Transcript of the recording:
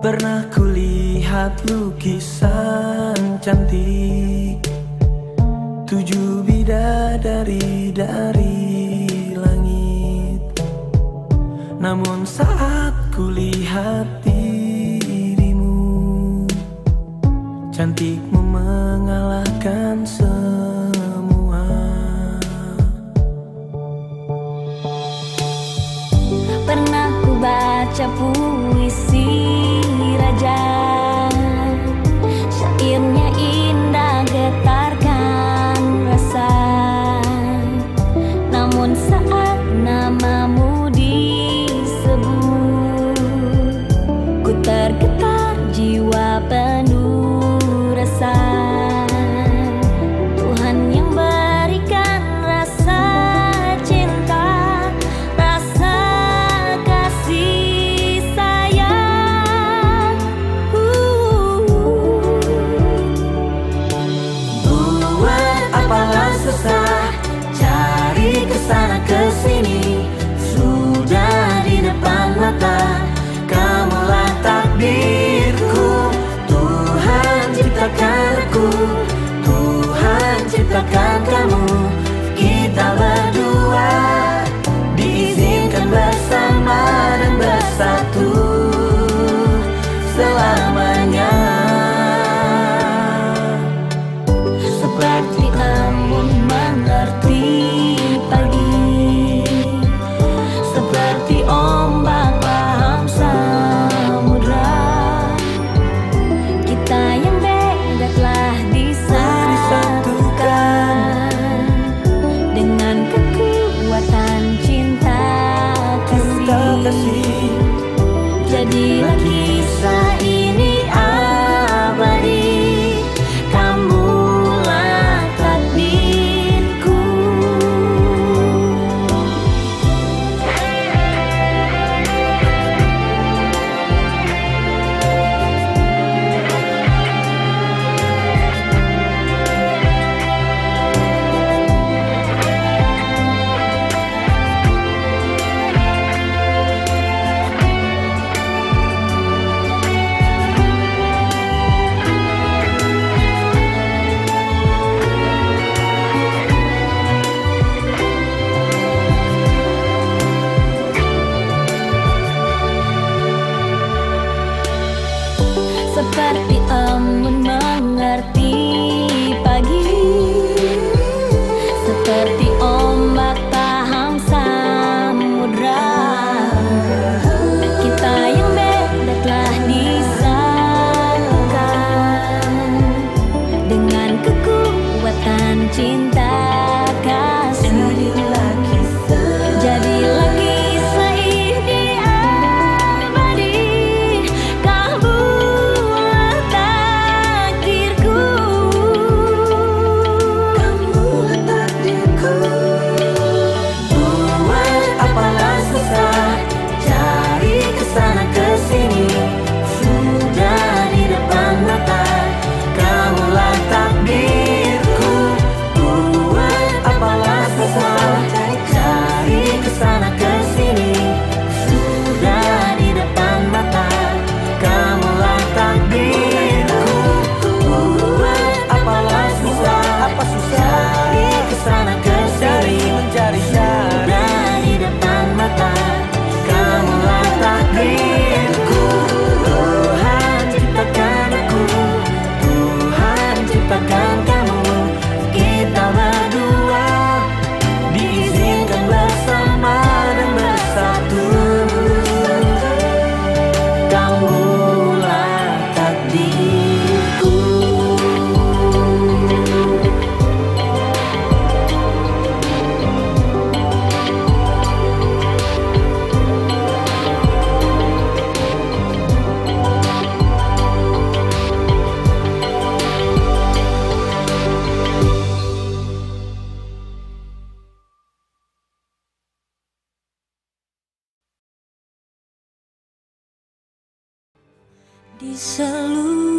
Pernah kulihat lukisan cantik. Tujuh bidadari dari langit. Namun saat kulihat dirimu cantik mengalahkan semua. Pernah ku baca pun Tuhan ciptakan kamu. Kita berdua Diizinkan bersama dan bersatu. gotta di seluruh